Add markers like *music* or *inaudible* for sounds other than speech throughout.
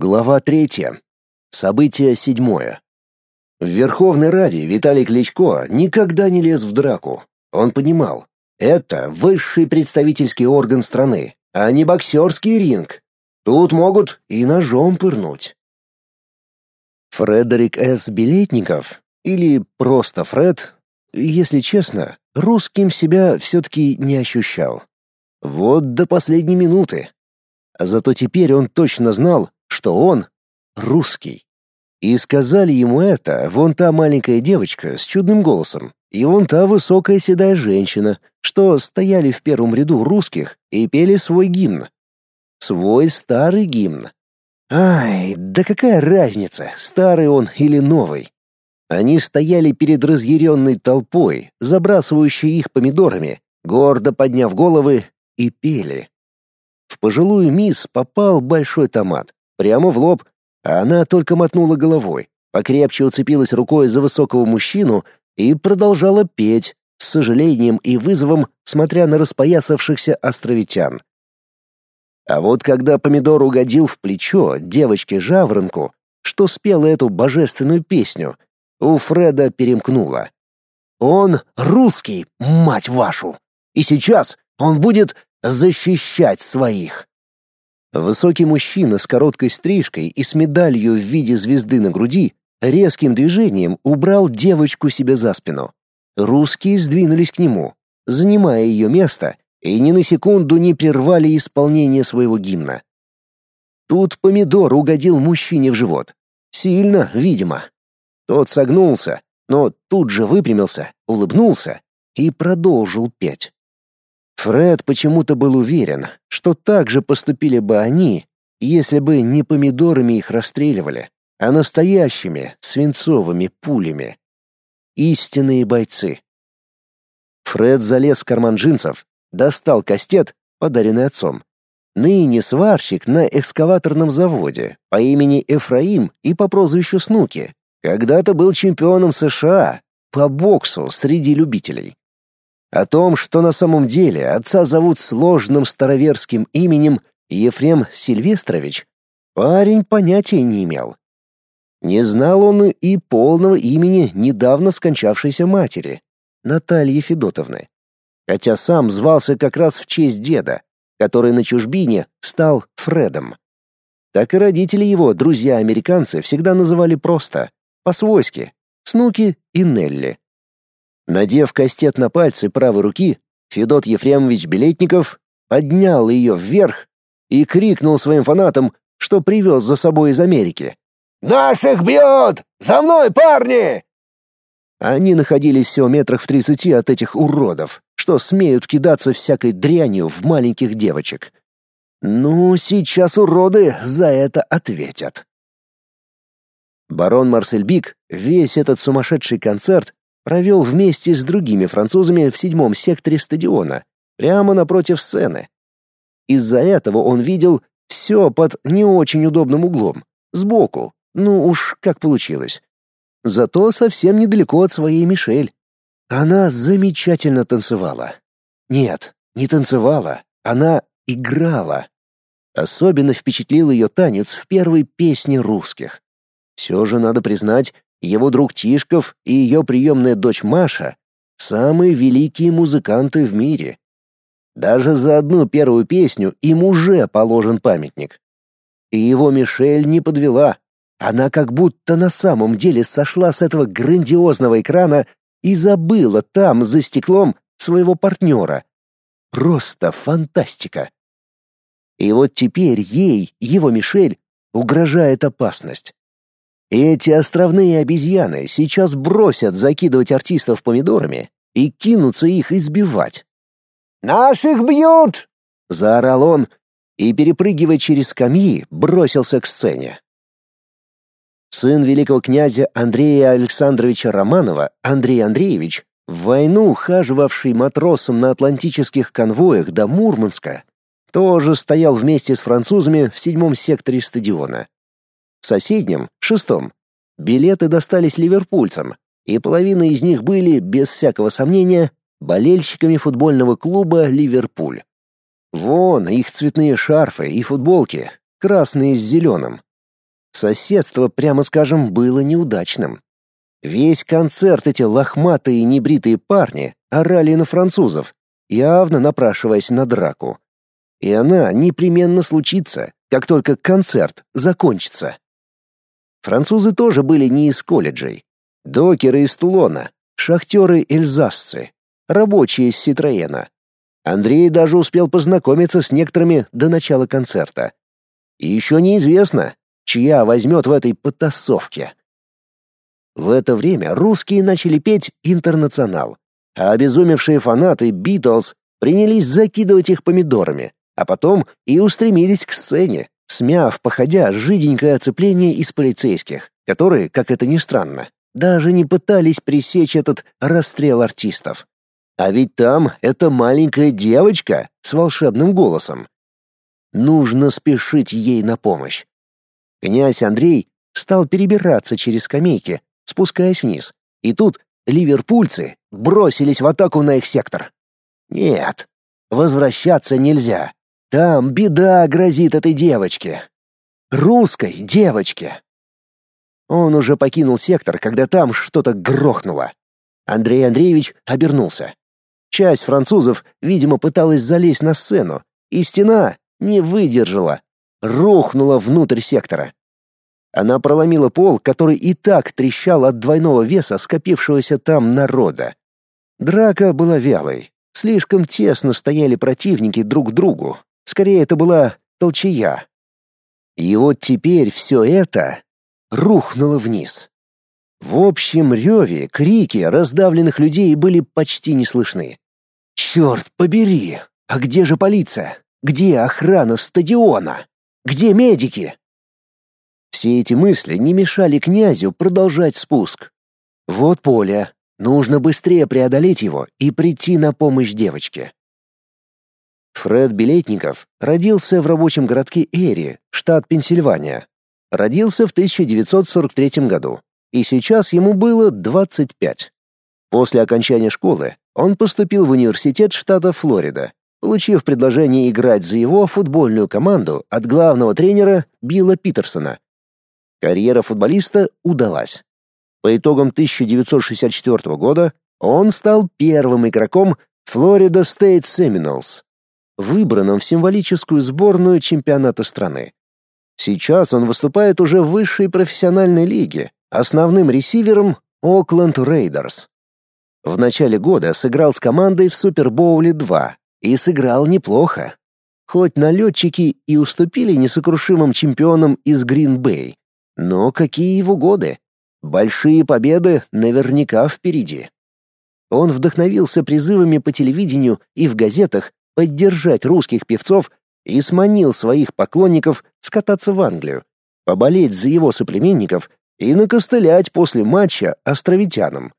Глава третья. Событие седьмое. В Верховной Раде Виталий Кличко никогда не лез в драку. Он понимал, это высший представительский орган страны, а не боксерский ринг. Тут могут и ножом пырнуть. Фредерик С. Билетников, или просто Фред, если честно, русским себя все-таки не ощущал. Вот до последней минуты. Зато теперь он точно знал, что он русский. И сказали ему это вон та маленькая девочка с чудным голосом и вон та высокая седая женщина, что стояли в первом ряду русских и пели свой гимн. Свой старый гимн. Ай, да какая разница, старый он или новый? Они стояли перед разъяренной толпой, забрасывающей их помидорами, гордо подняв головы, и пели. В пожилую мисс попал большой томат, прямо в лоб, а она только мотнула головой, покрепче уцепилась рукой за высокого мужчину и продолжала петь, с сожалением и вызовом, смотря на распоясавшихся островитян. А вот когда помидор угодил в плечо девочке-жаворонку, что спела эту божественную песню, у Фреда перемкнуло. Он русский, мать вашу! И сейчас он будет защищать своих. Высокий мужчина с короткой стрижкой и с медалью в виде звезды на груди резким движением убрал девочку себе за спину. Русские сдвинулись к нему, занимая ее место, и ни на секунду не прервали исполнение своего гимна. Тут помидор угодил мужчине в живот. Сильно, видимо. Тот согнулся, но тут же выпрямился, улыбнулся и продолжил петь. Фред почему-то был уверен, что так же поступили бы они, если бы не помидорами их расстреливали, а настоящими свинцовыми пулями. Истинные бойцы. Фред залез в карман джинсов, достал кастет, подаренный отцом. Ныне сварщик на экскаваторном заводе по имени Эфраим и по прозвищу Снуки. Когда-то был чемпионом США по боксу среди любителей. О том, что на самом деле отца зовут сложным староверским именем Ефрем Сильвестрович, парень понятия не имел. Не знал он и полного имени недавно скончавшейся матери, Натальи Федотовны. Хотя сам звался как раз в честь деда, который на чужбине стал Фредом. Так и родители его, друзья-американцы, всегда называли просто, по-свойски, Снуки и Нелли. Надев кастет на пальцы правой руки, Федот Ефремович Билетников поднял ее вверх и крикнул своим фанатам, что привез за собой из Америки. «Наших бьют! За мной, парни!» Они находились всего метрах в тридцати от этих уродов, что смеют кидаться всякой дрянью в маленьких девочек. Ну, сейчас уроды за это ответят. Барон Марсель Бик весь этот сумасшедший концерт провел вместе с другими французами в седьмом секторе стадиона, прямо напротив сцены. Из-за этого он видел все под не очень удобным углом, сбоку, ну уж как получилось. Зато совсем недалеко от своей Мишель. Она замечательно танцевала. Нет, не танцевала, она играла. Особенно впечатлил ее танец в первой песне русских. Все же надо признать, его друг Тишков и ее приемная дочь Маша — самые великие музыканты в мире. Даже за одну первую песню им уже положен памятник. И его Мишель не подвела. Она как будто на самом деле сошла с этого грандиозного экрана и забыла там, за стеклом, своего партнера. Просто фантастика. И вот теперь ей, его Мишель, угрожает опасность. Эти островные обезьяны сейчас бросят закидывать артистов помидорами и кинутся их избивать. «Наших бьют!» — заорал он и, перепрыгивая через скамьи, бросился к сцене. Сын великого князя Андрея Александровича Романова, Андрей Андреевич, в войну ухаживавший матросом на атлантических конвоях до Мурманска, тоже стоял вместе с французами в седьмом секторе стадиона. В соседнем, шестом, билеты достались ливерпульцам, и половина из них были, без всякого сомнения, болельщиками футбольного клуба «Ливерпуль». Вон их цветные шарфы и футболки, красные с зеленым. Соседство, прямо скажем, было неудачным. Весь концерт эти лохматые небритые парни орали на французов, явно напрашиваясь на драку. И она непременно случится, как только концерт закончится. Французы тоже были не из колледжей. Докеры из Тулона, шахтеры-эльзасцы, рабочие из Ситроена. Андрей даже успел познакомиться с некоторыми до начала концерта. И еще неизвестно, чья возьмет в этой потасовке. В это время русские начали петь «Интернационал», а обезумевшие фанаты «Битлз» принялись закидывать их помидорами, а потом и устремились к сцене, смяв, походя, жиденькое оцепление из полицейских, которые, как это ни странно, даже не пытались пресечь этот расстрел артистов. А ведь там эта маленькая девочка с волшебным голосом. Нужно спешить ей на помощь. Князь Андрей стал перебираться через скамейки, спускаясь вниз. И тут ливерпульцы бросились в атаку на их сектор. Нет, возвращаться нельзя. Там беда грозит этой девочке. Русской девочке. Он уже покинул сектор, когда там что-то грохнуло. Андрей Андреевич обернулся. Часть французов, видимо, пыталась залезть на сцену, и стена не выдержала, рухнула внутрь сектора. Она проломила пол, который и так трещал от двойного веса скопившегося там народа. Драка была вялой. Слишком тесно стояли противники друг к другу. Скорее, это была толчая. И вот теперь все это рухнуло вниз. В общем реве крики раздавленных людей были почти не слышны. «Черт побери! А где же полиция? Где охрана стадиона? Где медики?» Все эти мысли не мешали князю продолжать спуск. Вот поле. Нужно быстрее преодолеть его и прийти на помощь девочке. Фред Билетников родился в рабочем городке Эри, штат Пенсильвания. Родился в 1943 году, и сейчас ему было 25. После окончания школы он поступил в университет штата Флорида, получив предложение играть за его футбольную команду от главного тренера Билла Питерсона. Карьера футболиста удалась. По итогам 1964 года он стал первым игроком Florida State Seminoles выбранном в символическую сборную чемпионата страны. Сейчас он выступает уже в высшей профессиональной лиге, основным ресивером Окленд Рейдерс. В начале года сыграл с командой в Супербоуле 2 и сыграл неплохо. Хоть налетчики и уступили несокрушимым чемпионам из Грин-Бэй, но какие его годы? Большие победы наверняка впереди. Он вдохновился призывами по телевидению и в газетах поддержать русских певцов и сманил своих поклонников скататься в Англию, поболеть за его соплеменников и накостылять после матча островитянам.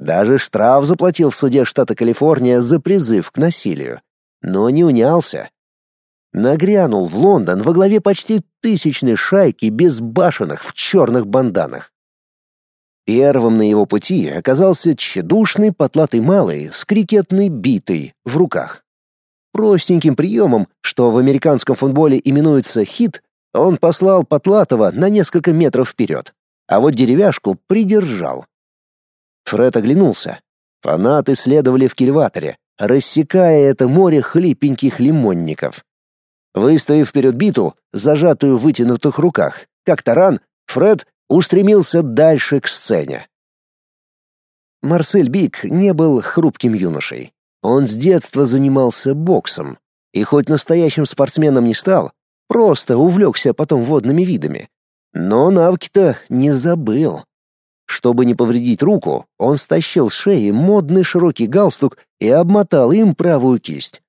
Даже штраф заплатил в суде штата Калифорния за призыв к насилию, но не унялся. Нагрянул в Лондон во главе почти тысячной шайки безбашенных в черных банданах. Первым на его пути оказался тщедушный потлатый малый с крикетной битой в руках. Простеньким приемом, что в американском футболе именуется хит, он послал Потлатова на несколько метров вперед, а вот деревяшку придержал. Фред оглянулся. Фанаты следовали в кильваторе, рассекая это море хлипеньких лимонников. Выставив вперед биту, зажатую в вытянутых руках, как таран, Фред устремился дальше к сцене. Марсель Бик не был хрупким юношей. Он с детства занимался боксом, и хоть настоящим спортсменом не стал, просто увлекся потом водными видами. Но навыки-то не забыл. Чтобы не повредить руку, он стащил с шеи модный широкий галстук и обмотал им правую кисть.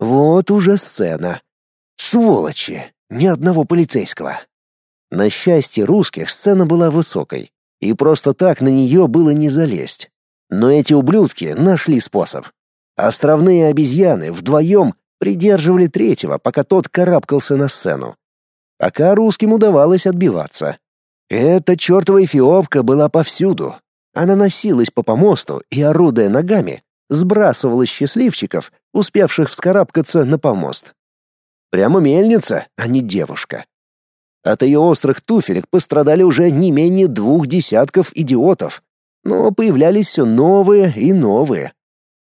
Вот уже сцена. Сволочи! Ни одного полицейского. На счастье русских сцена была высокой, и просто так на нее было не залезть. Но эти ублюдки нашли способ. Островные обезьяны вдвоем придерживали третьего, пока тот карабкался на сцену. Пока русским удавалось отбиваться. Эта чертова эфиопка была повсюду. Она носилась по помосту и, орудуя ногами, сбрасывала счастливчиков, успевших вскарабкаться на помост. Прямо мельница, а не девушка. От ее острых туфелек пострадали уже не менее двух десятков идиотов. Но появлялись все новые и новые.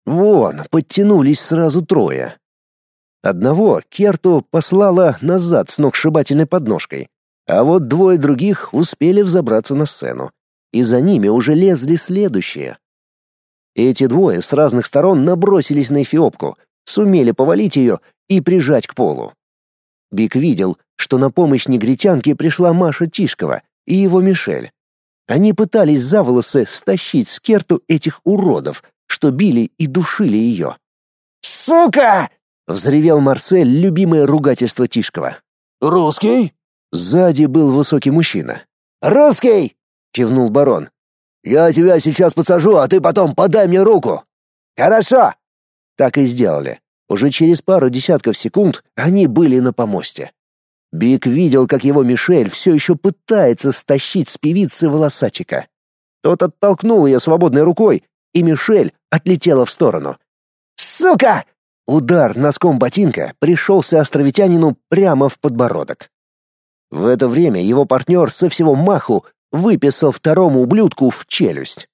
Вон, подтянулись сразу трое. Одного Керту послала назад с ногсшибательной подножкой, а вот двое других успели взобраться на сцену, и за ними уже лезли следующие. Эти двое с разных сторон набросились на Эфиопку, сумели повалить ее и прижать к полу. Бик видел, что на помощь негритянке пришла Маша Тишкова и его Мишель. Они пытались за волосы стащить с Керту этих уродов, что били и душили ее. «Сука!» — взревел Марсель любимое ругательство Тишкова. «Русский?» Сзади был высокий мужчина. «Русский!» — кивнул барон. «Я тебя сейчас подсажу, а ты потом подай мне руку!» «Хорошо!» Так и сделали. Уже через пару десятков секунд они были на помосте. Бик видел, как его Мишель все еще пытается стащить с певицы волосатика. Тот оттолкнул ее свободной рукой, и Мишель отлетела в сторону. «Сука!» Удар носком ботинка пришелся островитянину прямо в подбородок. В это время его партнер со всего маху выписал второму ублюдку в челюсть.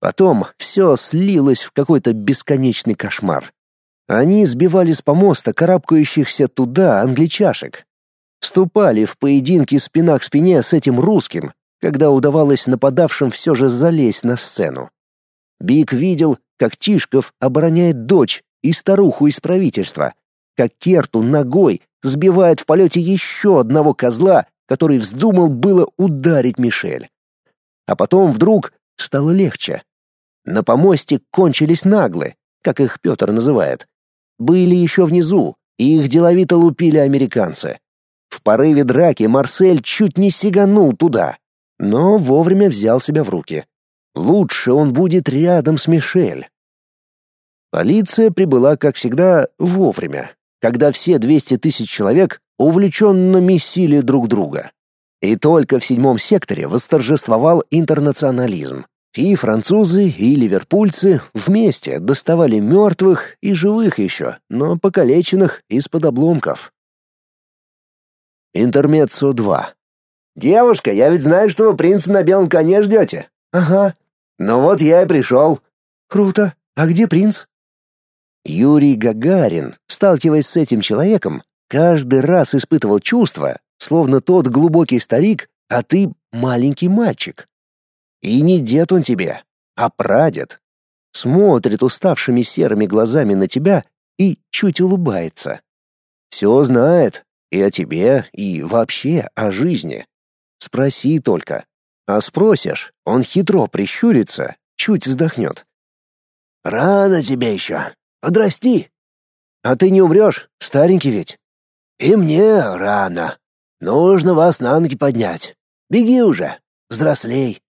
Потом все слилось в какой-то бесконечный кошмар. Они сбивали с помоста карабкающихся туда англичашек. Вступали в поединки спина к спине с этим русским, когда удавалось нападавшим все же залезть на сцену. Бик видел, как Тишков обороняет дочь и старуху из правительства, как Керту ногой сбивает в полете еще одного козла, который вздумал было ударить Мишель. А потом вдруг стало легче. На помосте кончились наглы, как их Петр называет. Были еще внизу, и их деловито лупили американцы. В порыве драки Марсель чуть не сиганул туда, но вовремя взял себя в руки. Лучше он будет рядом с Мишель. Полиция прибыла, как всегда, вовремя, когда все 200 тысяч человек увлеченно месили друг друга. И только в седьмом секторе восторжествовал интернационализм. И французы, и ливерпульцы вместе доставали мертвых и живых еще, но покалеченных из-под обломков. Интермеццо 2. «Девушка, я ведь знаю, что вы принца на белом коне ждете». «Ага». «Ну вот я и пришел». «Круто. А где принц?» Юрий Гагарин, сталкиваясь с этим человеком, каждый раз испытывал чувство, словно тот глубокий старик, а ты маленький мальчик. И не дед он тебе, а прадед. Смотрит уставшими серыми глазами на тебя и чуть улыбается. Все знает и о тебе, и вообще о жизни. Спроси только. А спросишь, он хитро прищурится, чуть вздохнет. «Рано тебе еще. Подрасти. А ты не умрешь, старенький ведь. И мне рано. Нужно вас на ноги поднять. Беги уже, взрослей.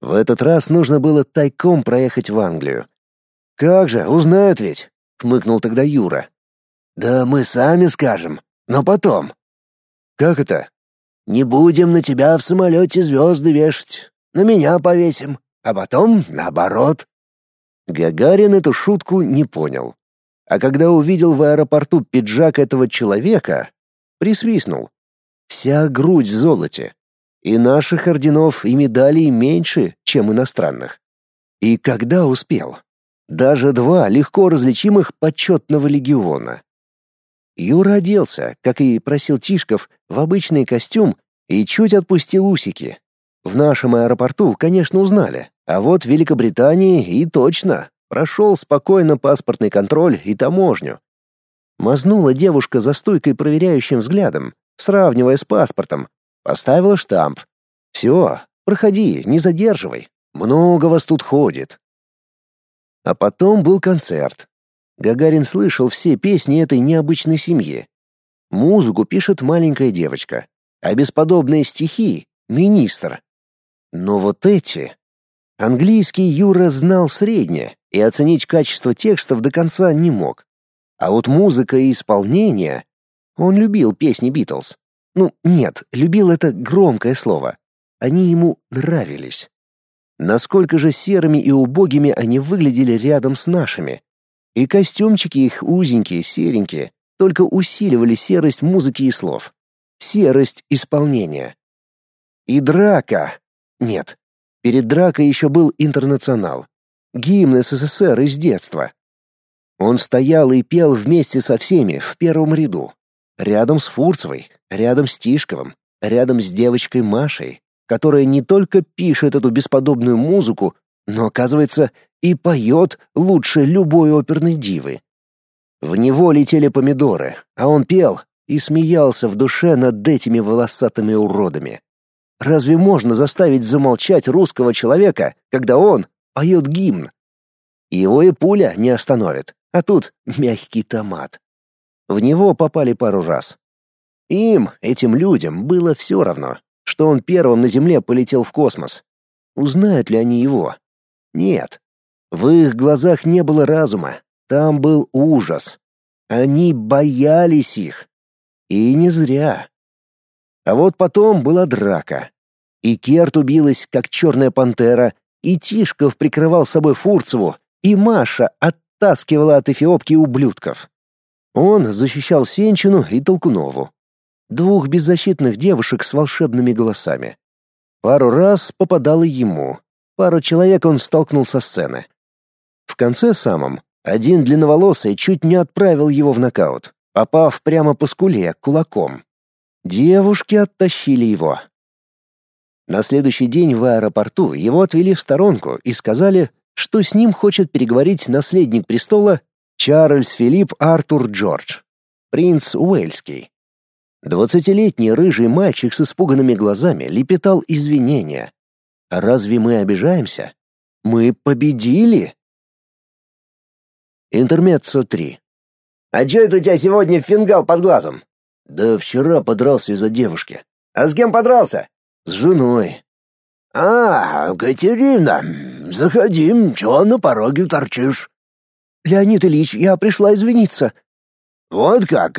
В этот раз нужно было тайком проехать в Англию. Как же, узнают ведь, хмыкнул тогда Юра. Да мы сами скажем, но потом. Как это? Не будем на тебя в самолете звезды вешать. На меня повесим, а потом наоборот. Гагарин эту шутку не понял. А когда увидел в аэропорту пиджак этого человека, присвистнул. Вся грудь в золоте. И наших орденов и медалей меньше, чем иностранных. И когда успел? Даже два легко различимых почетного легиона. Юра оделся, как и просил Тишков, в обычный костюм и чуть отпустил усики. В нашем аэропорту, конечно, узнали, а вот в Великобритании и точно. Прошел спокойно паспортный контроль и таможню. Мазнула девушка за стойкой проверяющим взглядом, сравнивая с паспортом. Поставила штамп. «Все, проходи, не задерживай. Много вас тут ходит». А потом был концерт. Гагарин слышал все песни этой необычной семьи. Музыку пишет маленькая девочка, а бесподобные стихи — министр. Но вот эти Английский Юра знал среднее и оценить качество текстов до конца не мог. А вот музыка и исполнение... Он любил песни Битлз. Ну, нет, любил это громкое слово. Они ему нравились. Насколько же серыми и убогими они выглядели рядом с нашими. И костюмчики их узенькие, серенькие, только усиливали серость музыки и слов. серость исполнения. И драка. Нет, перед дракой еще был интернационал. Гимн СССР из детства. Он стоял и пел вместе со всеми в первом ряду. Рядом с Фурцевой, рядом с Тишковым, рядом с девочкой Машей, которая не только пишет эту бесподобную музыку, но, оказывается, и поет лучше любой оперной дивы. В него летели помидоры, а он пел и смеялся в душе над этими волосатыми уродами. Разве можно заставить замолчать русского человека, когда он поет гимн? Его и пуля не остановит, а тут мягкий томат. В него попали пару раз. Им, этим людям, было все равно, что он первым на Земле полетел в космос. Узнают ли они его? Нет. В их глазах не было разума, там был ужас. Они боялись их. И не зря. А вот потом была драка. И Керт убилась, как черная пантера, и Тишков прикрывал собой Фурцеву, и Маша оттаскивала от эфиопки ублюдков. Он защищал Сенчину и Толкунову. Двух беззащитных девушек с волшебными голосами. Пару раз попадало ему. Пару человек он столкнул со сцены. В конце самом один длинноволосый чуть не отправил его в нокаут, попав прямо по скуле кулаком. Девушки оттащили его. На следующий день в аэропорту его отвели в сторонку и сказали, что с ним хочет переговорить наследник престола Чарльз Филипп Артур Джордж, принц Уэльский. Двадцатилетний рыжий мальчик с испуганными глазами лепетал извинения. разве мы обижаемся? Мы победили. Интермеццо 3. «А чё это у тебя сегодня фингал под глазом?» «Да вчера подрался из-за девушки». «А с кем подрался?» «С женой». «А, Катерина, заходи, чего на пороге торчишь?» «Леонид Ильич, я пришла извиниться». «Вот как?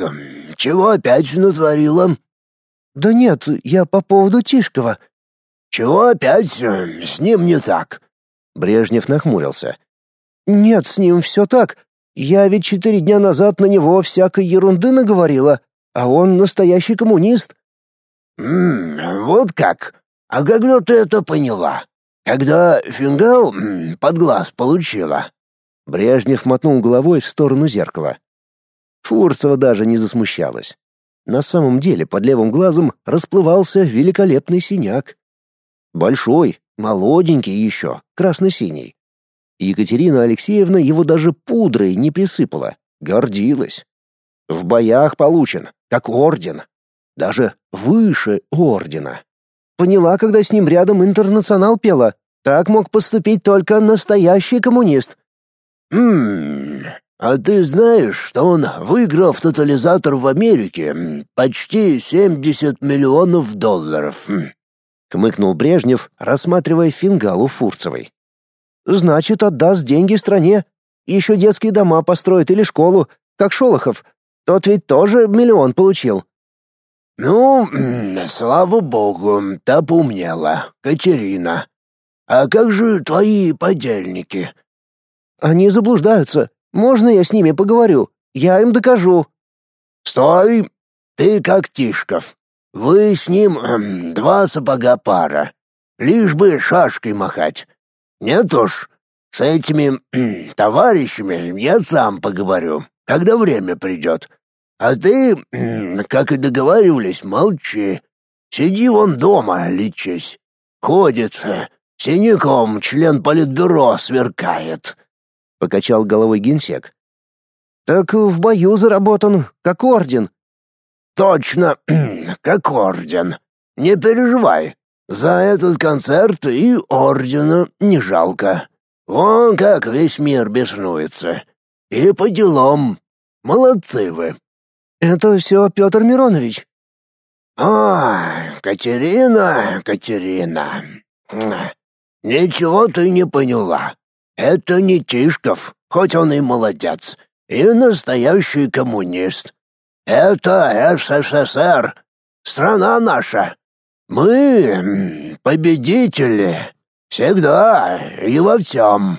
Чего опять натворила?» «Да нет, я по поводу Тишкова». «Чего опять с ним не так?» Брежнев нахмурился. «Нет, с ним все так. Я ведь четыре дня назад на него всякой ерунды наговорила, а он настоящий коммунист». «М вот как? А когда ты это поняла? Когда фингал под глаз получила?» Брежнев мотнул головой в сторону зеркала. Фурцева даже не засмущалась. На самом деле под левым глазом расплывался великолепный синяк. Большой, молоденький еще, красно-синий. Екатерина Алексеевна его даже пудрой не присыпала, гордилась. В боях получен, как орден. Даже выше ордена. Поняла, когда с ним рядом интернационал пела. Так мог поступить только настоящий коммунист. «Хм, а ты знаешь, что он выиграл в тотализатор в Америке почти 70 миллионов долларов?» хм. Хмыкнул Брежнев, рассматривая фингал у Фурцевой. «Значит, отдаст деньги стране. Еще детские дома построит или школу, как Шолохов. Тот ведь тоже миллион получил». «Ну, слава богу, та поумнела, Катерина. А как же твои подельники?» Они заблуждаются. Можно я с ними поговорю? Я им докажу. Стой! Ты как Тишков. Вы с ним эм, два сапога пара. Лишь бы шашкой махать. Нет уж, с этими *clears throat* товарищами я сам поговорю, когда время придет. А ты, *clears throat* как и договаривались, молчи. Сиди вон дома, лечись. Ходит, *clears throat* синяком член политбюро сверкает покачал головой генсек. Так в бою заработан, как орден. Точно, как орден. Не переживай. За этот концерт и ордена не жалко. Вон как весь мир беснуется. И по делам. Молодцы вы. Это все Петр Миронович. А, Катерина, Катерина. Ничего ты не поняла. Это не Тишков, хоть он и молодец, и настоящий коммунист. Это СССР, страна наша. Мы победители, всегда и во всем.